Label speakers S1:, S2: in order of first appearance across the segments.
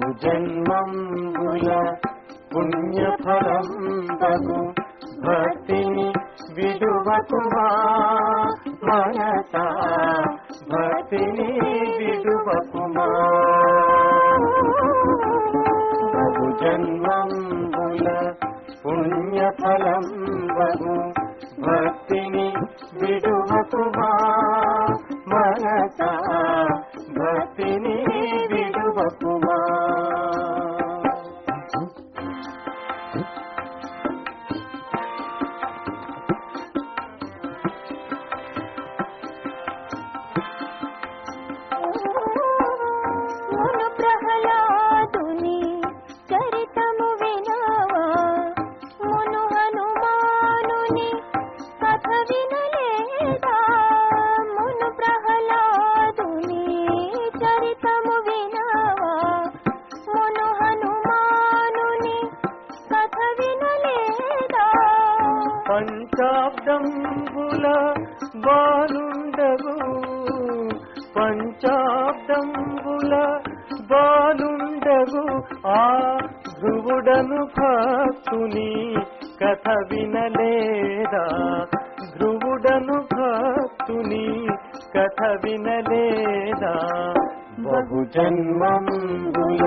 S1: బహుజన్మంబుల పుణ్యఫలం బగు భక్తిని విడువకుమా మనస భక్తిని విడువకుమా బహుజన్మంబుల పుణ్యఫలం బగు భక్తిని విడువకుమా మనస పంచాబ్దంబుల బాలుండగు పంచాబ్దంబుల బాలుండగు ఆ ధ్రువుడను భక్తుని కథ వినలేదా? ధ్రువుడను భక్తుని కథ వినలేదా? బహుజన్మంబుల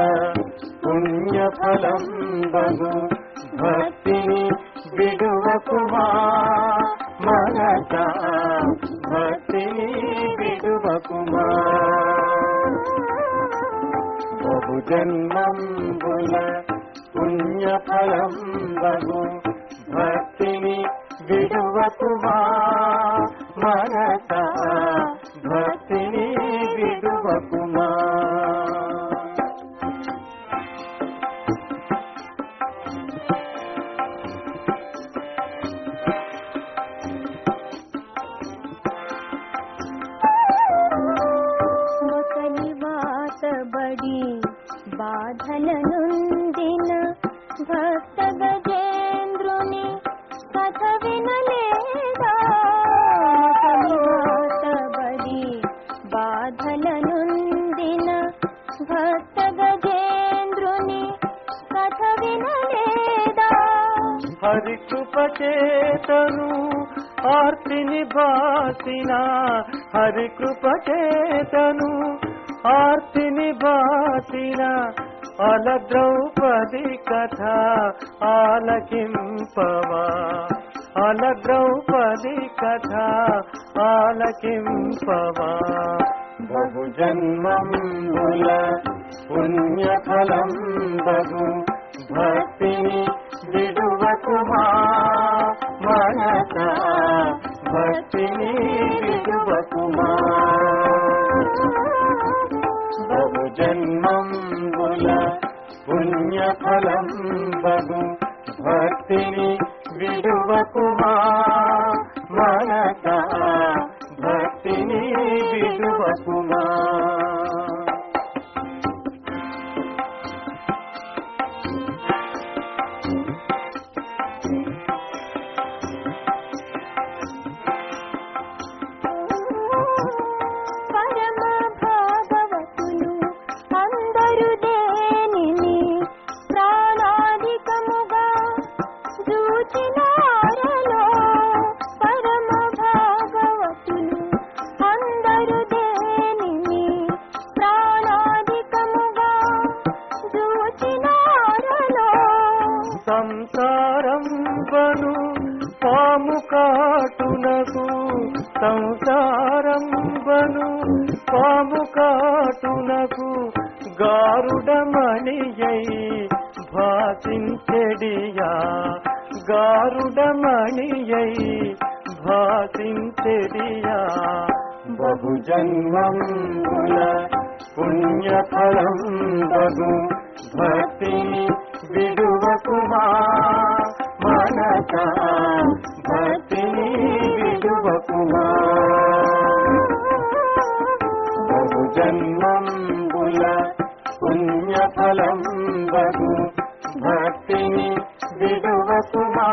S1: పుణ్యఫలం బగు భక్తిని విడువకుమా? మనస భక్తిని విడువకుమా బహుజన్మంబుల పుణ్యఫలం బగు భక్తిని విడువకుమా మనస
S2: బాధల నుండిన భక్త గజేంద్రుని కథ వినలేదా?
S1: హరి కృపచేతను ఆర్తిని బాసిన హరి కృపచేతను ఆర్తిని బాసిన అల ద్రౌపది కథ ఆలకింపవా? అల ద్రౌపది కథ ఆలకింపవా? బహుజన్మంబుల పుణ్యఫలం బగు భక్తిని విడువకుమా మనస. భక్తిని విడువకుమా బహుజన్మంబుల పుణ్యఫలం బహు. భక్తిని విడువకుమా మనస. భక్తిని విడువకుమా సంసారం బను పాము కాటునకు సంసారం బను పాము కాటునకు గారుడమణియై భాసించెడియా గారుడమణియై భాసించెడియా బహుజన్మంబుల పుణ్యఫలం బగు భక్తిని భక్తి మనస భక్తిని విడువకుమా బహుజన్మంబుల పుణ్యఫలం బహు భక్తిని విడువకుమా